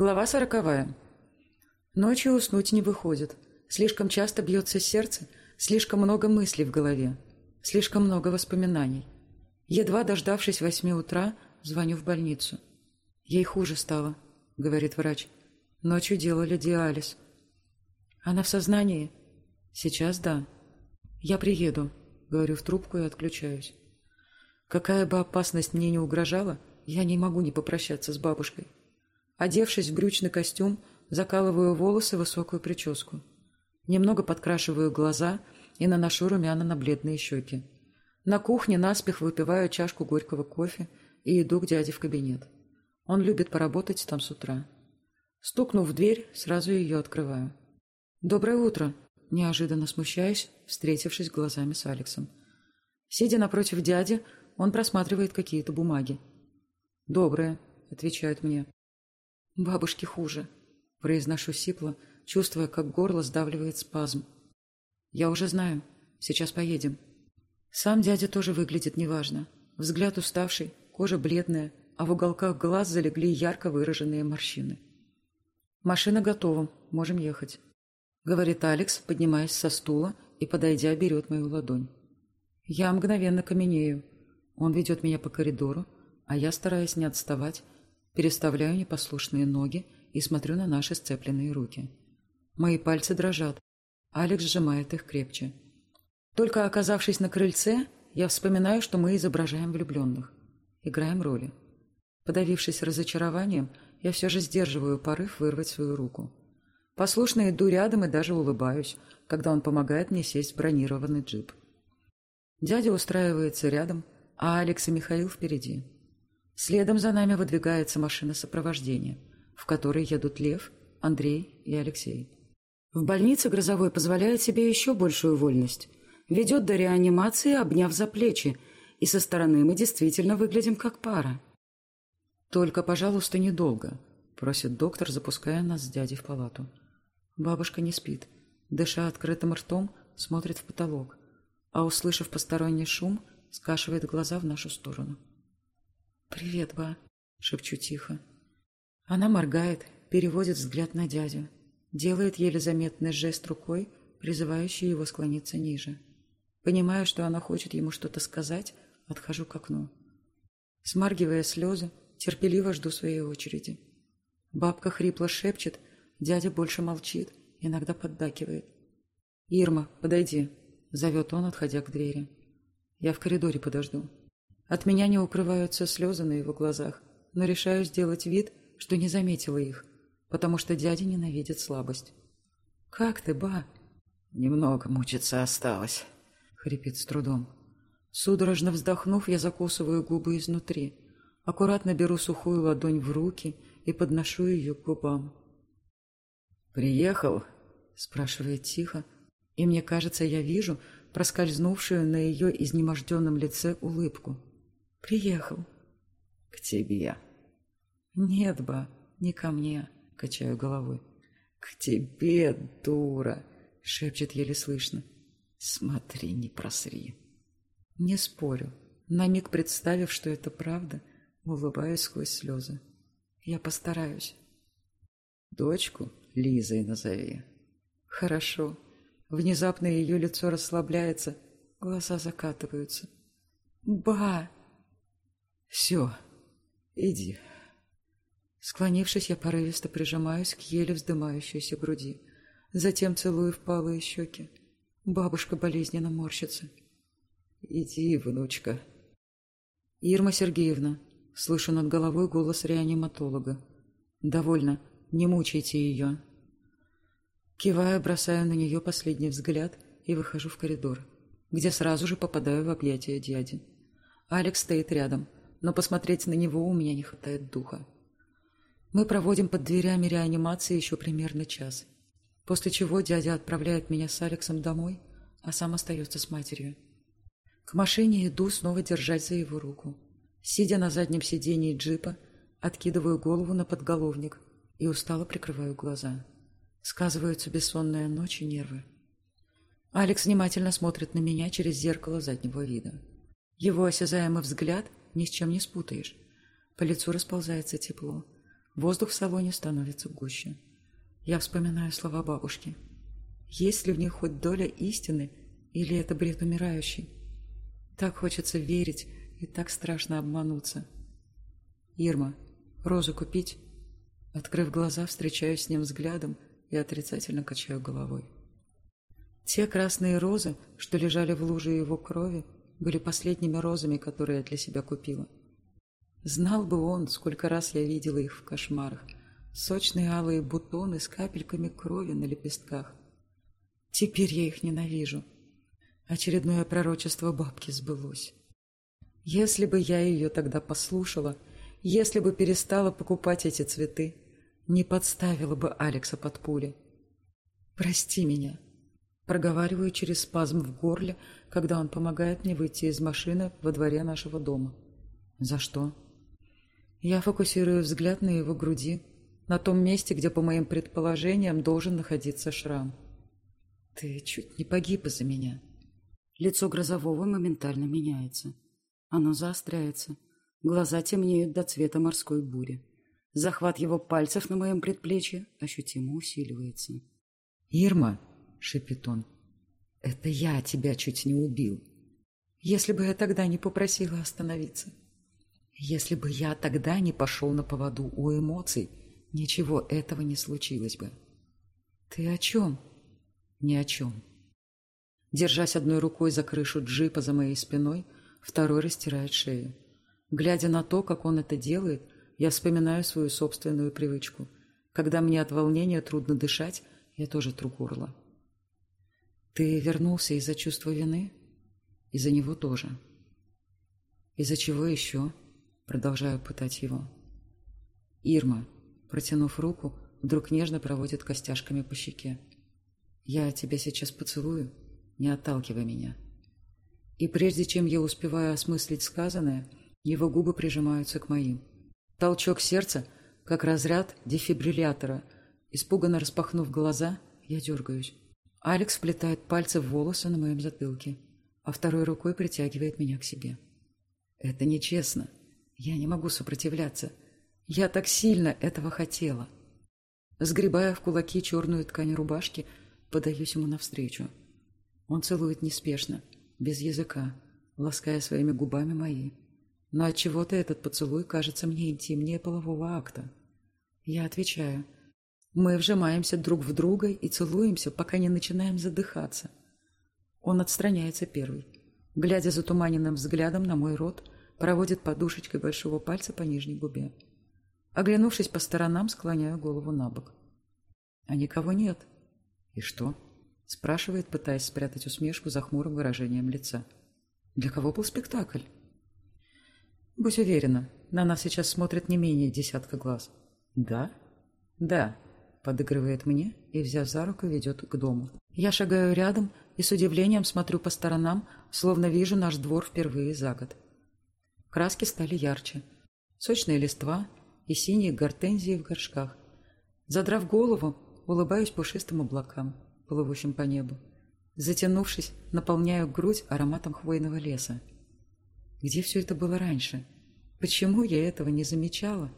Глава сороковая. Ночью уснуть не выходит. Слишком часто бьется сердце, слишком много мыслей в голове, слишком много воспоминаний. Едва дождавшись восьми утра, звоню в больницу. Ей хуже стало, говорит врач. Ночью делали диализ. Она в сознании? Сейчас да. Я приеду, говорю в трубку и отключаюсь. Какая бы опасность мне не угрожала, я не могу не попрощаться с бабушкой. Одевшись в брючный костюм, закалываю волосы высокую прическу. Немного подкрашиваю глаза и наношу румяна на бледные щеки. На кухне наспех выпиваю чашку горького кофе и иду к дяде в кабинет. Он любит поработать там с утра. Стукнув в дверь, сразу ее открываю. «Доброе утро!» Неожиданно смущаюсь, встретившись глазами с Алексом. Сидя напротив дяди, он просматривает какие-то бумаги. «Доброе», — отвечают мне. «Бабушке хуже», — произношу сипло, чувствуя, как горло сдавливает спазм. «Я уже знаю. Сейчас поедем». Сам дядя тоже выглядит неважно. Взгляд уставший, кожа бледная, а в уголках глаз залегли ярко выраженные морщины. «Машина готова. Можем ехать», — говорит Алекс, поднимаясь со стула и, подойдя, берет мою ладонь. Я мгновенно каменею. Он ведет меня по коридору, а я, стараясь не отставать, Переставляю непослушные ноги и смотрю на наши сцепленные руки. Мои пальцы дрожат. Алекс сжимает их крепче. Только оказавшись на крыльце, я вспоминаю, что мы изображаем влюбленных. Играем роли. Подавившись разочарованием, я все же сдерживаю порыв вырвать свою руку. Послушно иду рядом и даже улыбаюсь, когда он помогает мне сесть в бронированный джип. Дядя устраивается рядом, а Алекс и Михаил впереди. Следом за нами выдвигается машина сопровождения, в которой едут Лев, Андрей и Алексей. В больнице Грозовой позволяет себе еще большую вольность. Ведет до реанимации, обняв за плечи, и со стороны мы действительно выглядим как пара. «Только, пожалуйста, недолго», — просит доктор, запуская нас с дядей в палату. Бабушка не спит. Дыша открытым ртом, смотрит в потолок, а, услышав посторонний шум, скашивает глаза в нашу сторону. «Привет, ба», — шепчу тихо. Она моргает, переводит взгляд на дядю, делает еле заметный жест рукой, призывающий его склониться ниже. Понимаю, что она хочет ему что-то сказать, отхожу к окну. Смаргивая слезы, терпеливо жду своей очереди. Бабка хрипло шепчет, дядя больше молчит, иногда поддакивает. «Ирма, подойди», — зовет он, отходя к двери. «Я в коридоре подожду». От меня не укрываются слезы на его глазах, но решаю сделать вид, что не заметила их, потому что дядя ненавидит слабость. «Как ты, ба?» «Немного мучиться осталось», — хрипит с трудом. Судорожно вздохнув, я закусываю губы изнутри, аккуратно беру сухую ладонь в руки и подношу ее к губам. «Приехал?» — спрашивает тихо, и мне кажется, я вижу проскользнувшую на ее изнеможденном лице улыбку. Приехал. К тебе. Нет, ба, не ко мне, качаю головой. К тебе, дура, шепчет еле слышно. Смотри, не просри. Не спорю. На миг представив, что это правда, улыбаюсь сквозь слезы. Я постараюсь. Дочку Лизой назови. Хорошо. Внезапно ее лицо расслабляется, глаза закатываются. Ба! Все, иди. Склонившись, я порывисто прижимаюсь к еле вздымающейся груди. Затем целую впалые щеки. Бабушка болезненно морщится. Иди, внучка. Ирма Сергеевна. Слышу над головой голос реаниматолога. Довольно. Не мучайте ее. Кивая, бросаю на нее последний взгляд и выхожу в коридор, где сразу же попадаю в объятия дяди. Алекс стоит рядом, но посмотреть на него у меня не хватает духа. Мы проводим под дверями реанимации еще примерно час, после чего дядя отправляет меня с Алексом домой, а сам остается с матерью. К машине иду, снова держать за его руку. Сидя на заднем сидении джипа, откидываю голову на подголовник и устало прикрываю глаза. Сказываются бессонная ночь и нервы. Алекс внимательно смотрит на меня через зеркало заднего вида. Его осязаемый взгляд ни с чем не спутаешь. По лицу расползается тепло. Воздух в салоне становится гуще. Я вспоминаю слова бабушки. Есть ли в них хоть доля истины, или это бред умирающий? Так хочется верить, и так страшно обмануться. «Ирма, розу купить?» Открыв глаза, встречаюсь с ним взглядом и отрицательно качаю головой. Те красные розы, что лежали в луже его крови, были последними розами, которые я для себя купила. Знал бы он, сколько раз я видела их в кошмарах. Сочные алые бутоны с капельками крови на лепестках. Теперь я их ненавижу. Очередное пророчество бабки сбылось. Если бы я ее тогда послушала, если бы перестала покупать эти цветы, не подставила бы Алекса под пули. Прости меня. Проговариваю через спазм в горле, когда он помогает мне выйти из машины во дворе нашего дома. За что? Я фокусирую взгляд на его груди, на том месте, где, по моим предположениям, должен находиться шрам. Ты чуть не погиб из-за меня. Лицо Грозового моментально меняется. Оно заостряется. Глаза темнеют до цвета морской бури. Захват его пальцев на моем предплечье ощутимо усиливается. «Ирма!» — шепит он. «Это я тебя чуть не убил. Если бы я тогда не попросила остановиться. Если бы я тогда не пошел на поводу у эмоций, ничего этого не случилось бы». «Ты о чем?» «Ни о чем». Держась одной рукой за крышу джипа за моей спиной, второй растирает шею. Глядя на то, как он это делает, я вспоминаю свою собственную привычку. Когда мне от волнения трудно дышать, я тоже тру горло. Ты вернулся из-за чувства вины? Из-за него тоже. Из-за чего еще? Продолжаю пытать его. Ирма, протянув руку, вдруг нежно проводит костяшками по щеке. Я тебя сейчас поцелую, не отталкивай меня. И прежде чем я успеваю осмыслить сказанное, его губы прижимаются к моим. Толчок сердца, как разряд дефибриллятора. Испуганно распахнув глаза, я дергаюсь. Алекс вплетает пальцы в волосы на моем затылке, а второй рукой притягивает меня к себе. Это нечестно. Я не могу сопротивляться. Я так сильно этого хотела. Сгребая в кулаки черную ткань рубашки, подаюсь ему навстречу. Он целует неспешно, без языка, лаская своими губами мои. Но от чего то этот поцелуй кажется мне интимнее полового акта. Я отвечаю. Мы вжимаемся друг в друга и целуемся, пока не начинаем задыхаться. Он отстраняется первый. Глядя затуманенным взглядом на мой рот, проводит подушечкой большого пальца по нижней губе. Оглянувшись по сторонам, склоняю голову на бок. А никого нет. И что? Спрашивает, пытаясь спрятать усмешку за хмурым выражением лица. Для кого был спектакль? Будь уверена, на нас сейчас смотрит не менее десятка глаз. Да? Да, подыгрывает мне и, взяв за руку, ведет к дому. Я шагаю рядом и с удивлением смотрю по сторонам, словно вижу наш двор впервые за год. Краски стали ярче. Сочные листва и синие гортензии в горшках. Задрав голову, улыбаюсь пушистым облакам, плывущим по небу. Затянувшись, наполняю грудь ароматом хвойного леса. Где все это было раньше? Почему я этого не замечала?